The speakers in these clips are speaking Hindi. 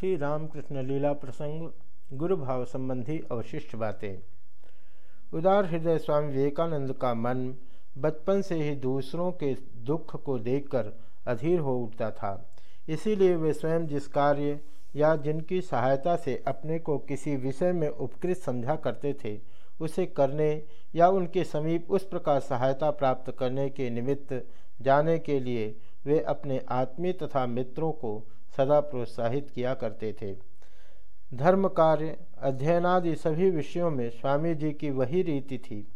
श्री रामकृष्ण लीला प्रसंग गुरु भाव संबंधी अवशिष्ट बातें। उदार हृदय स्वामी विवेकानंद का मन बचपन से ही दूसरों के दुख को देखकर अधीर हो उठता था। इसीलिए वे स्वयं जिस कार्य या जिनकी सहायता से अपने को किसी विषय में उपकृत समझा करते थे, उसे करने या उनके समीप उस प्रकार सहायता प्राप्त करने के निमित्त जाने के लिए वे अपने आत्मीय तथा मित्रों को सदा प्रोत्साहित किया करते थे। धर्म कार्य अध्ययनादि सभी विषयों में स्वामी जी की वही रीति थी।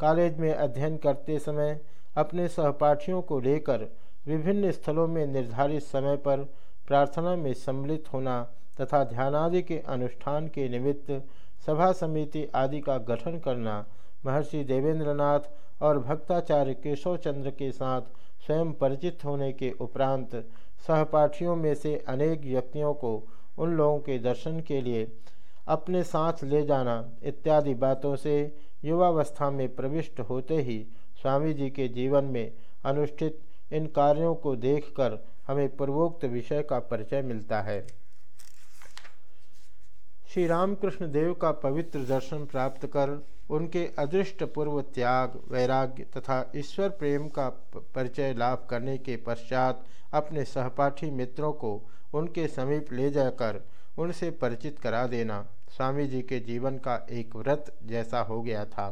कॉलेज में अध्ययन करते समय अपने सहपाठियों को लेकर विभिन्न स्थलों में निर्धारित समय पर प्रार्थना में सम्मिलित होना तथा ध्यानादि के अनुष्ठान के निमित्त सभा समिति आदि का गठन करना, महर्षि देवेंद्रनाथ और भक्ताचार्य केशव चंद्र के साथ स्वयं परिचित होने के उपरांत सहपाठियों में से अनेक व्यक्तियों को उन लोगों के दर्शन के लिए अपने साथ ले जाना इत्यादि बातों से युवावस्था में प्रविष्ट होते ही स्वामी जी के जीवन में अनुष्ठित इन कार्यों को देखकर हमें पूर्वोक्त विषय का परिचय मिलता है। श्री रामकृष्ण देव का पवित्र दर्शन प्राप्त कर उनके अदृष्ट पूर्व त्याग, वैराग्य तथा ईश्वर प्रेम का परिचय लाभ करने के पश्चात अपने सहपाठी मित्रों को उनके समीप ले जाकर उनसे परिचित करा देना। स्वामी जी के जीवन का एक व्रत जैसा हो गया था।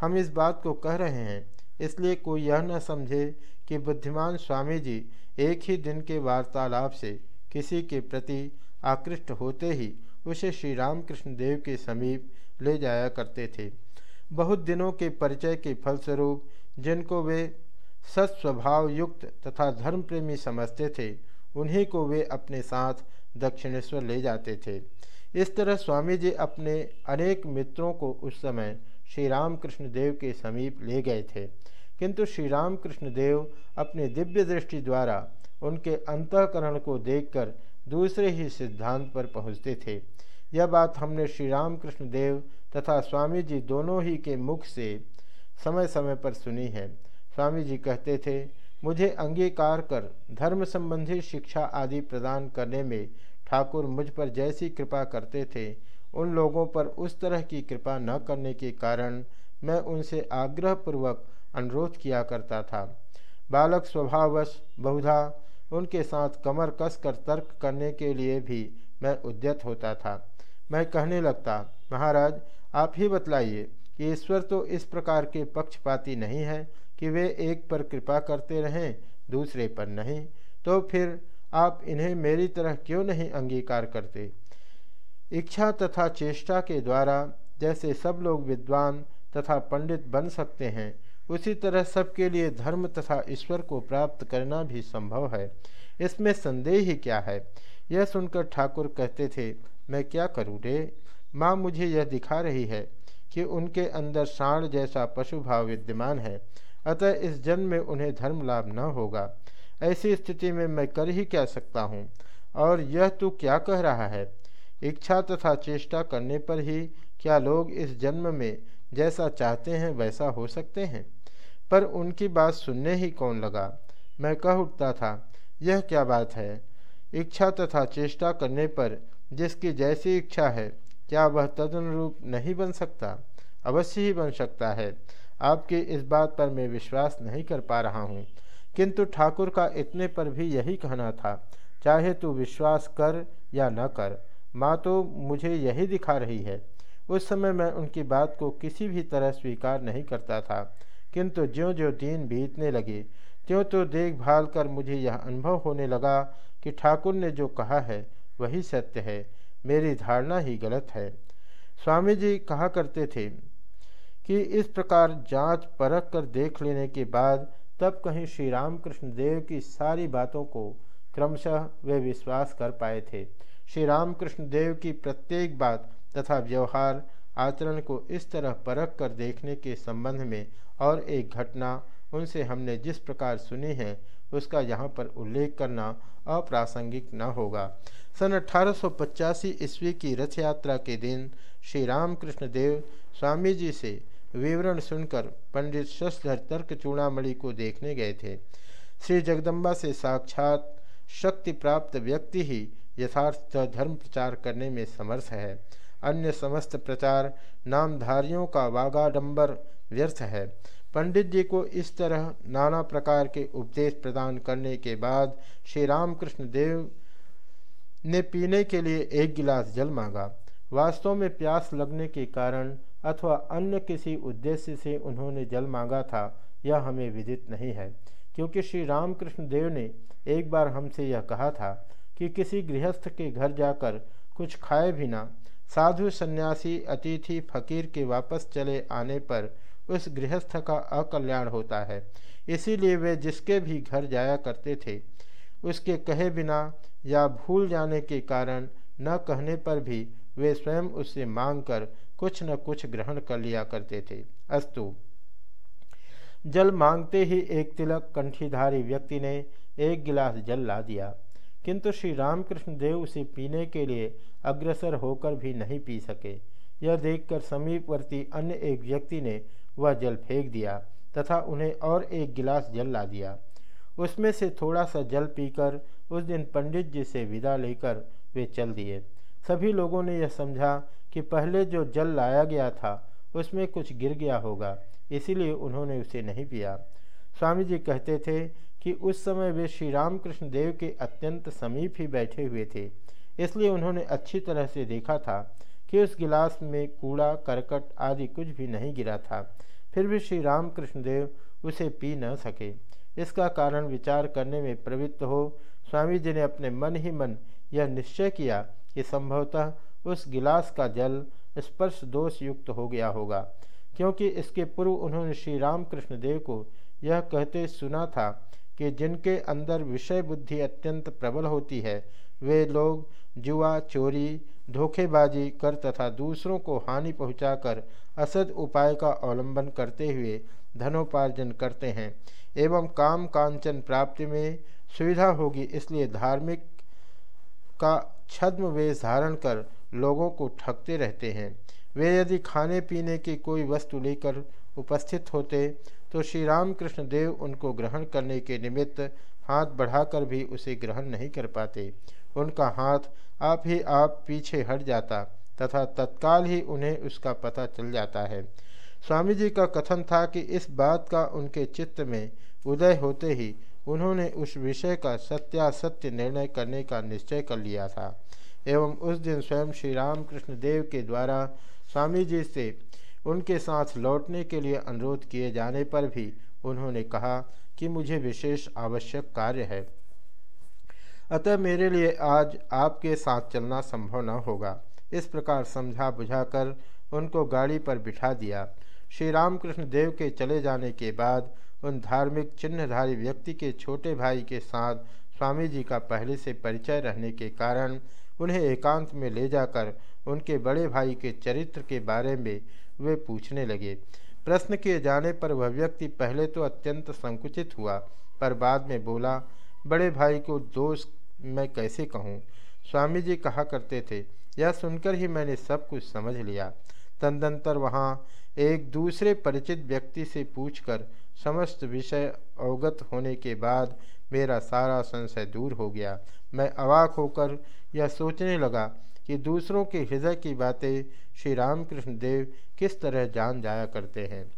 हम इस बात को कह रहे हैं, इसलिए कोई यह न समझे कि बुद्धिमान स्वामी जी एक ही दिन के वार्तालाप से किसी के प्रति आकृष्ट होते ही उसे श्री रामकृष्ण देव के समीप ले जाया करते थे। बहुत दिनों के परिचय के फलस्वरूप, जिनको वे सत्स्वभाव युक्त तथा धर्म प्रेमी समझते थे, उन्हीं को वे अपने साथ दक्षिणेश्वर ले जाते थे। इस तरह स्वामी जी अपने अनेक मित्रों को उस समय श्री रामकृष्ण देव के समीप ले गए थे। किंतु श्री रामकृष्ण देव अपने दिव्य दृष्टि द्वारा उनके अंतकरण को देखकर दूसरे ही सिद्धांत पर पहुँचते थे। यह बात हमने श्री रामकृष्ण देव तथा स्वामी जी दोनों ही के मुख से समय समय पर सुनी है। स्वामी जी कहते थे, मुझे अंगीकार कर धर्म संबंधी शिक्षा आदि प्रदान करने में ठाकुर मुझ पर जैसी कृपा करते थे, उन लोगों पर उस तरह की कृपा न करने के कारण मैं उनसे आग्रहपूर्वक अनुरोध किया करता था। बालक स्वभावश बहुधा, उनके साथ कमर कस कर तर्क करने के लिए भी मैं उद्यत होता था। मैं कहने लगता महाराज, आप ही बतलाइए कि ईश्वर तो इस प्रकार के पक्षपाती नहीं है कि वे एक पर कृपा करते रहें, दूसरे पर नहीं। तो फिर आप इन्हें मेरी तरह क्यों नहीं अंगीकार करते? इच्छा तथा चेष्टा के द्वारा जैसे सब लोग विद्वान तथा पंडित बन सकते हैं, उसी तरह सबके लिए धर्म तथा ईश्वर को प्राप्त करना भी संभव है। इसमें संदेह ही क्या है? यह सुनकर ठाकुर कहते थे, मैं क्या करूँ रे? माँ मुझे यह दिखा रही है कि उनके अंदर साण जैसा पशु भाव विद्यमान है, अतः इस जन्म में उन्हें धर्म लाभ न होगा। ऐसी स्थिति में मैं कर ही क्या सकता हूँ? और यह तू क्या कह रहा है? इच्छा तथा चेष्टा करने पर ही क्या लोग इस जन्म में जैसा चाहते हैं वैसा हो सकते हैं? पर उनकी बात सुनने ही कौन लगा? मैं कह उठता था, यह क्या बात है? इच्छा तथा चेष्टा करने पर जिसकी जैसी इच्छा है क्या वह तदनुरूप नहीं बन सकता? अवश्य ही बन सकता है। आपके इस बात पर मैं विश्वास नहीं कर पा रहा हूँ। किंतु ठाकुर का इतने पर भी यही कहना था, चाहे तू विश्वास कर या न कर माँ तो मुझे यही दिखा रही है। उस समय मैं उनकी बात को किसी भी तरह स्वीकार नहीं करता था। किंतु ज्यों ज्यों दिन बीतने लगे त्यों तो देखभाल कर मुझे यह अनुभव होने लगा कि ठाकुर ने जो कहा है, वही सत्य है। मेरी धारणा ही गलत है। स्वामी जी कहा करते थे कि इस प्रकार जाँच परख कर देख लेने के बाद तब कहीं श्री रामकृष्ण देव की सारी बातों को क्रमशः वे विश्वास कर पाए थे। श्री रामकृष्ण देव की प्रत्येक बात तथा व्यवहार, आचरण को इस तरह परख कर देखने के संबंध में और एक घटना उनसे हमने जिस प्रकार सुनी है उसका यहाँ पर उल्लेख करना अप्रासंगिक न होगा। सन अठारह सौ पचासी ईस्वी की रथ यात्रा के दिन श्री रामकृष्ण देव स्वामी जी से विवरण सुनकर पंडित शशधर तर्क चूड़ामणि को देखने गए थे। श्री जगदम्बा से साक्षात शक्ति प्राप्त व्यक्ति ही यथार्थ धर्म प्रचार करने में समर्थ है। अन्य समस्त प्रचार नामधारियों का वागाडंबर व्यर्थ है। पंडित जी को इस तरह नाना प्रकार के उपदेश प्रदान करने के बाद श्री रामकृष्ण देव ने पीने के लिए एक गिलास जल मांगा। वास्तव में प्यास लगने के कारण अथवा अन्य किसी उद्देश्य से उन्होंने जल मांगा था, यह हमें विदित नहीं है, क्योंकि श्री रामकृष्ण देव ने एक बार हमसे यह कहा था कि किसी गृहस्थ के घर जाकर कुछ खाए बिना साधु सन्यासी अतिथि फकीर के वापस चले आने पर उस गृहस्थ का अकल्याण होता है। इसीलिए वे जिसके भी घर जाया करते थे, उसके कहे बिना या भूल जाने के कारण न कहने पर भी वे स्वयं उससे मांग कर कुछ न कुछ ग्रहण कर लिया करते थे। अस्तु। जल मांगते ही एक तिलक कंठीधारी व्यक्ति ने एक गिलास जल ला दिया। किंतु श्री रामकृष्ण देव उसे पीने के लिए अग्रसर होकर भी नहीं पी सके। यह देखकर समीपवर्ती अन्य एक व्यक्ति ने वह जल फेंक दिया तथा उन्हें और एक गिलास जल ला दिया। उसमें से थोड़ा सा जल पीकर उस दिन पंडित जी से विदा लेकर वे चल दिए। सभी लोगों ने यह समझा कि पहले जो जल लाया गया था, उसमें कुछ गिर गया होगा, इसीलिए उन्होंने उसे नहीं पिया। स्वामी जी कहते थे कि उस समय वे श्री रामकृष्ण देव के अत्यंत समीप ही बैठे हुए थे, इसलिए उन्होंने अच्छी तरह से देखा था कि उस गिलास में कूड़ा, करकट आदि कुछ भी नहीं गिरा था। फिर भी श्री रामकृष्ण देव उसे पी न सके। इसका कारण विचार करने में प्रवृत्त हो, स्वामी जी ने अपने मन ही मन यह निश्चय किया कि संभवतः उस गिलास का जल स्पर्श दोष युक्त हो गया होगा, क्योंकि इसके पूर्व उन्होंने श्री रामकृष्ण देव को यह कहते सुना था कि जिनके अंदर विषय बुद्धि अत्यंत प्रबल होती है, वे लोग जुआ, चोरी धोखेबाजी कर तथा दूसरों को हानि पहुंचाकर असद उपाय का अवलंबन करते हुए धनोपार्जन करते हैं एवं काम कांचन प्राप्ति में सुविधा होगी इसलिए धार्मिक का छद्म वेश धारण कर लोगों को ठगते रहते हैं। वे यदि खाने पीने की कोई वस्तु लेकर उपस्थित होते तो श्री रामकृष्ण देव उनको ग्रहण करने के निमित्त हाथ बढ़ाकर भी उसे ग्रहण नहीं कर पाते। उनका हाथ आप ही आप पीछे हट जाता तथा तत्काल ही उन्हें उसका पता चल जाता है। स्वामी जी का कथन था कि इस बात का उनके चित्त में उदय होते ही उन्होंने उस विषय का सत्यासत्य निर्णय करने का निश्चय कर लिया था एवं उस दिन स्वयं श्री रामकृष्ण देव के द्वारा स्वामी जी से उनके साथ लौटने के लिए अनुरोध किए जाने पर भी उन्होंने कहा कि मुझे विशेष आवश्यक कार्य है। अतः मेरे लिए आज आपके साथ चलना संभव न होगा। इस प्रकार समझा बुझाकर उनको गाड़ी पर बिठा दिया। श्री रामकृष्ण देव के चले जाने के बाद उन धार्मिक चिन्हधारी व्यक्ति के छोटे भाई के साथ स्वामी जी का पहले से परिचय रहने के कारण उन्हें एकांत में ले जाकर उनके बड़े भाई के चरित्र के बारे में वे पूछने लगे। प्रश्न किए जाने पर वह व्यक्ति पहले तो अत्यंत संकुचित हुआ, पर बाद में बोला, बड़े भाई को दोष मैं कैसे कहूँ? स्वामी जी कहा करते थे, यह सुनकर ही मैंने सब कुछ समझ लिया। तदंतर वहाँ एक दूसरे परिचित व्यक्ति से पूछकर समस्त विषय अवगत होने के बाद मेरा सारा संशय दूर हो गया। मैं अवाक होकर यह सोचने लगा कि दूसरों के हृदय की बातें श्री रामकृष्ण देव किस तरह जान जाया करते हैं।